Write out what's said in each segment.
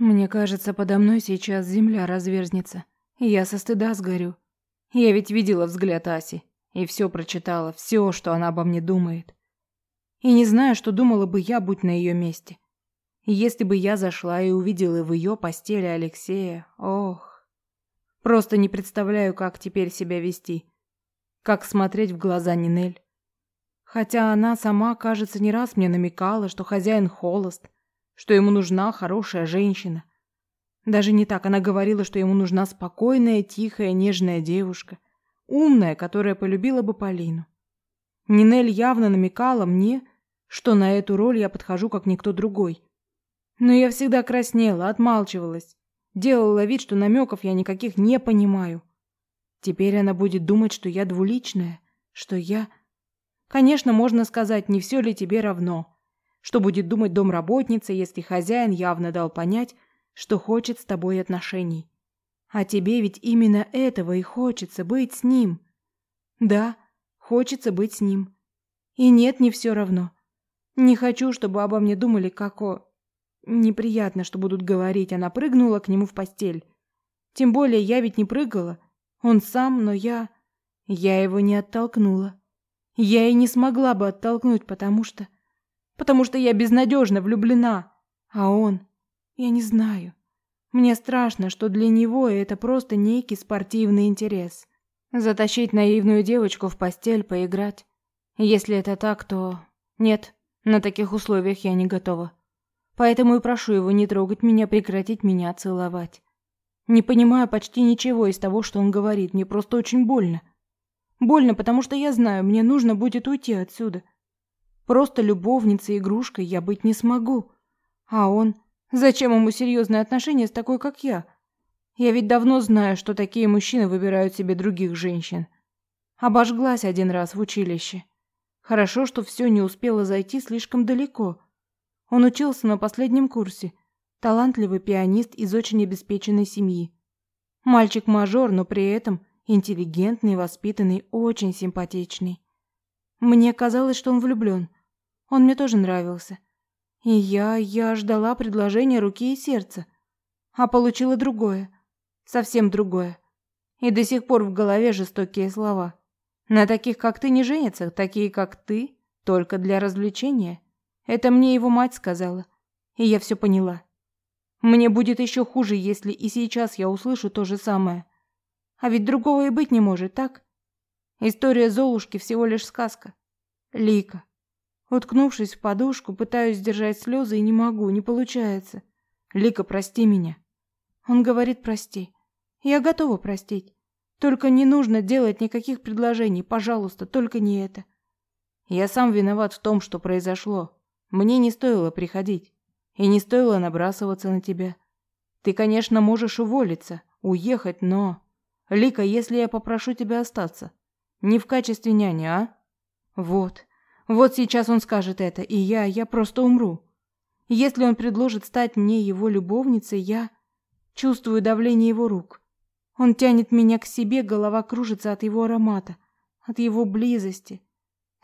Мне кажется, подо мной сейчас земля разверзнется, я со стыда сгорю. Я ведь видела взгляд Аси и все прочитала, все, что она обо мне думает. И не знаю, что думала бы я, будь на ее месте. Если бы я зашла и увидела в ее постели Алексея, ох. Просто не представляю, как теперь себя вести. Как смотреть в глаза Нинель. Хотя она сама, кажется, не раз мне намекала, что хозяин холост, что ему нужна хорошая женщина. Даже не так, она говорила, что ему нужна спокойная, тихая, нежная девушка, умная, которая полюбила бы Полину. Нинель явно намекала мне, что на эту роль я подхожу как никто другой. Но я всегда краснела, отмалчивалась, делала вид, что намеков я никаких не понимаю. Теперь она будет думать, что я двуличная, что я... Конечно, можно сказать, не все ли тебе равно. Что будет думать домработница, если хозяин явно дал понять, что хочет с тобой отношений. А тебе ведь именно этого и хочется быть с ним. Да, хочется быть с ним. И нет, не все равно. Не хочу, чтобы обо мне думали как о... Неприятно, что будут говорить, она прыгнула к нему в постель. Тем более я ведь не прыгала. Он сам, но я... Я его не оттолкнула. Я и не смогла бы оттолкнуть, потому что... Потому что я безнадежно влюблена. А он... Я не знаю. Мне страшно, что для него это просто некий спортивный интерес. Затащить наивную девочку в постель, поиграть. Если это так, то... Нет, на таких условиях я не готова. Поэтому и прошу его не трогать меня, прекратить меня целовать. Не понимаю почти ничего из того, что он говорит, мне просто очень больно. Больно, потому что я знаю, мне нужно будет уйти отсюда. Просто любовницей, игрушкой я быть не смогу. А он... Зачем ему серьезные отношения с такой, как я? Я ведь давно знаю, что такие мужчины выбирают себе других женщин. Обожглась один раз в училище. Хорошо, что все не успело зайти слишком далеко. Он учился на последнем курсе. Талантливый пианист из очень обеспеченной семьи. Мальчик-мажор, но при этом интеллигентный, воспитанный, очень симпатичный. Мне казалось, что он влюблен. Он мне тоже нравился. И я, я ждала предложения руки и сердца. А получила другое. Совсем другое. И до сих пор в голове жестокие слова. На таких, как ты, не женятся, такие, как ты, только для развлечения. Это мне его мать сказала, и я все поняла. Мне будет еще хуже, если и сейчас я услышу то же самое. А ведь другого и быть не может, так? История Золушки всего лишь сказка. Лика. Уткнувшись в подушку, пытаюсь сдержать слезы и не могу, не получается. Лика, прости меня. Он говорит прости. Я готова простить. Только не нужно делать никаких предложений, пожалуйста, только не это. Я сам виноват в том, что произошло. Мне не стоило приходить. И не стоило набрасываться на тебя. Ты, конечно, можешь уволиться, уехать, но... Лика, если я попрошу тебя остаться? Не в качестве няни, а? Вот. Вот сейчас он скажет это, и я, я просто умру. Если он предложит стать мне его любовницей, я чувствую давление его рук. Он тянет меня к себе, голова кружится от его аромата, от его близости.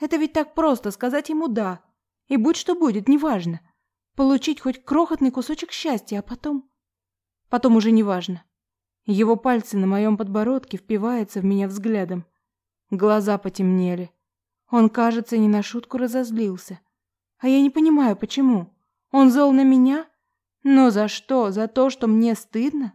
Это ведь так просто сказать ему «да», и будь что будет, неважно. Получить хоть крохотный кусочек счастья, а потом... Потом уже неважно. Его пальцы на моем подбородке впиваются в меня взглядом. Глаза потемнели. Он, кажется, не на шутку разозлился. А я не понимаю, почему. Он зол на меня? Но за что? За то, что мне стыдно?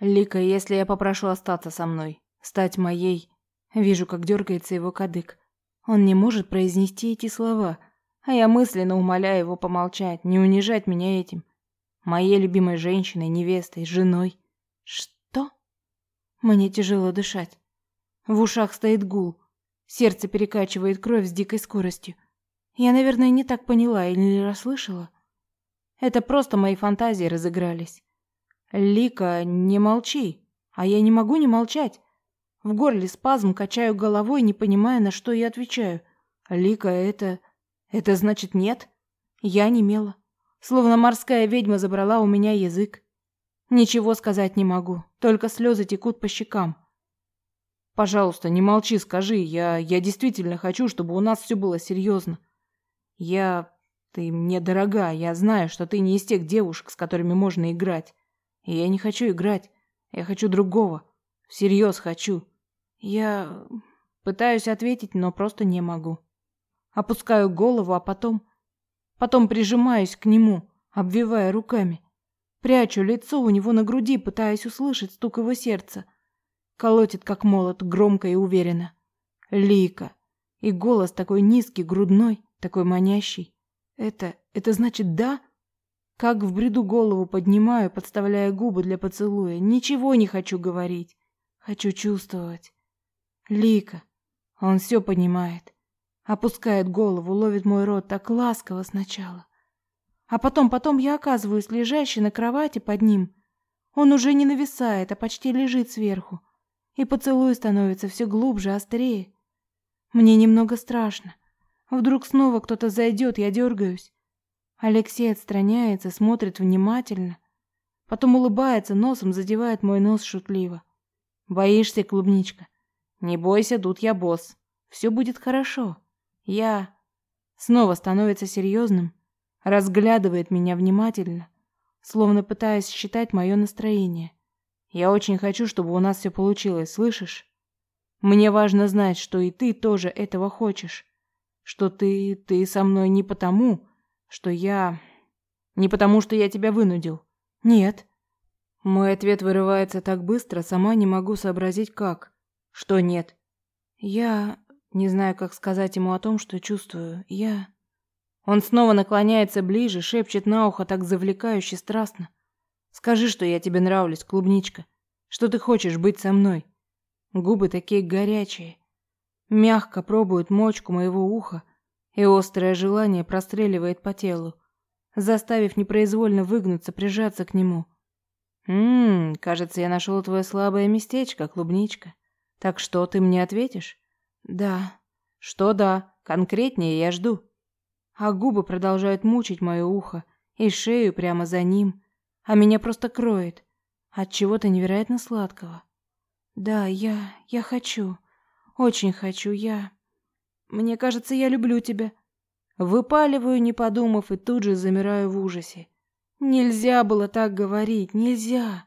Лика, если я попрошу остаться со мной, стать моей... Вижу, как дергается его кадык. Он не может произнести эти слова — а я мысленно умоляю его помолчать, не унижать меня этим. Моей любимой женщиной, невестой, женой. Что? Мне тяжело дышать. В ушах стоит гул. Сердце перекачивает кровь с дикой скоростью. Я, наверное, не так поняла или не расслышала. Это просто мои фантазии разыгрались. Лика, не молчи. А я не могу не молчать. В горле спазм, качаю головой, не понимая, на что я отвечаю. Лика, это... Это значит нет? Я не мела. Словно морская ведьма забрала у меня язык. Ничего сказать не могу, только слезы текут по щекам. Пожалуйста, не молчи, скажи. Я я действительно хочу, чтобы у нас все было серьезно. Я Ты мне дорога, я знаю, что ты не из тех девушек, с которыми можно играть. И я не хочу играть. Я хочу другого. Всерьез хочу. Я пытаюсь ответить, но просто не могу. Опускаю голову, а потом... Потом прижимаюсь к нему, обвивая руками. Прячу лицо у него на груди, пытаясь услышать стук его сердца. Колотит, как молот, громко и уверенно. Лика. И голос такой низкий, грудной, такой манящий. Это... это значит «да»? Как в бреду голову поднимаю, подставляя губы для поцелуя. Ничего не хочу говорить. Хочу чувствовать. Лика. Он все понимает. Опускает голову, ловит мой рот так ласково сначала. А потом, потом я оказываюсь лежащей на кровати под ним. Он уже не нависает, а почти лежит сверху. И поцелуй становится все глубже, острее. Мне немного страшно. Вдруг снова кто-то зайдет, я дергаюсь. Алексей отстраняется, смотрит внимательно. Потом улыбается, носом задевает мой нос шутливо. «Боишься, клубничка? Не бойся, тут я босс. Все будет хорошо. Я...» Снова становится серьезным, разглядывает меня внимательно, словно пытаясь считать мое настроение. «Я очень хочу, чтобы у нас все получилось, слышишь? Мне важно знать, что и ты тоже этого хочешь что ты... ты со мной не потому, что я... Не потому, что я тебя вынудил. Нет. Мой ответ вырывается так быстро, сама не могу сообразить как. Что нет? Я не знаю, как сказать ему о том, что чувствую. Я... Он снова наклоняется ближе, шепчет на ухо так завлекающе страстно. Скажи, что я тебе нравлюсь, клубничка. Что ты хочешь быть со мной. Губы такие горячие, Мягко пробует мочку моего уха, и острое желание простреливает по телу, заставив непроизвольно выгнуться, прижаться к нему. «Ммм, кажется, я нашел твое слабое местечко, клубничка. Так что, ты мне ответишь?» «Да». «Что да? Конкретнее я жду». А губы продолжают мучить мое ухо и шею прямо за ним, а меня просто кроет от чего-то невероятно сладкого. «Да, я... я хочу». Очень хочу я. Мне кажется, я люблю тебя. Выпаливаю, не подумав, и тут же замираю в ужасе. Нельзя было так говорить, нельзя.